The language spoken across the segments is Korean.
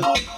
Oh.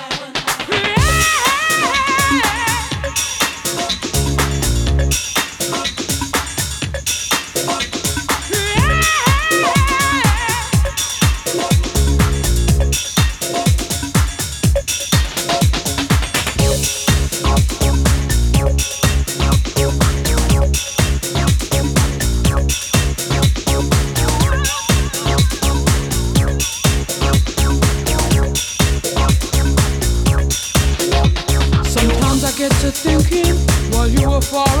for